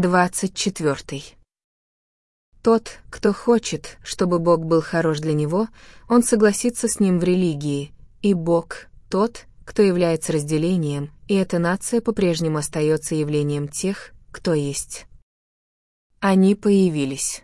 24. Тот, кто хочет, чтобы Бог был хорош для него, он согласится с ним в религии, и Бог — тот, кто является разделением, и эта нация по-прежнему остается явлением тех, кто есть. Они появились.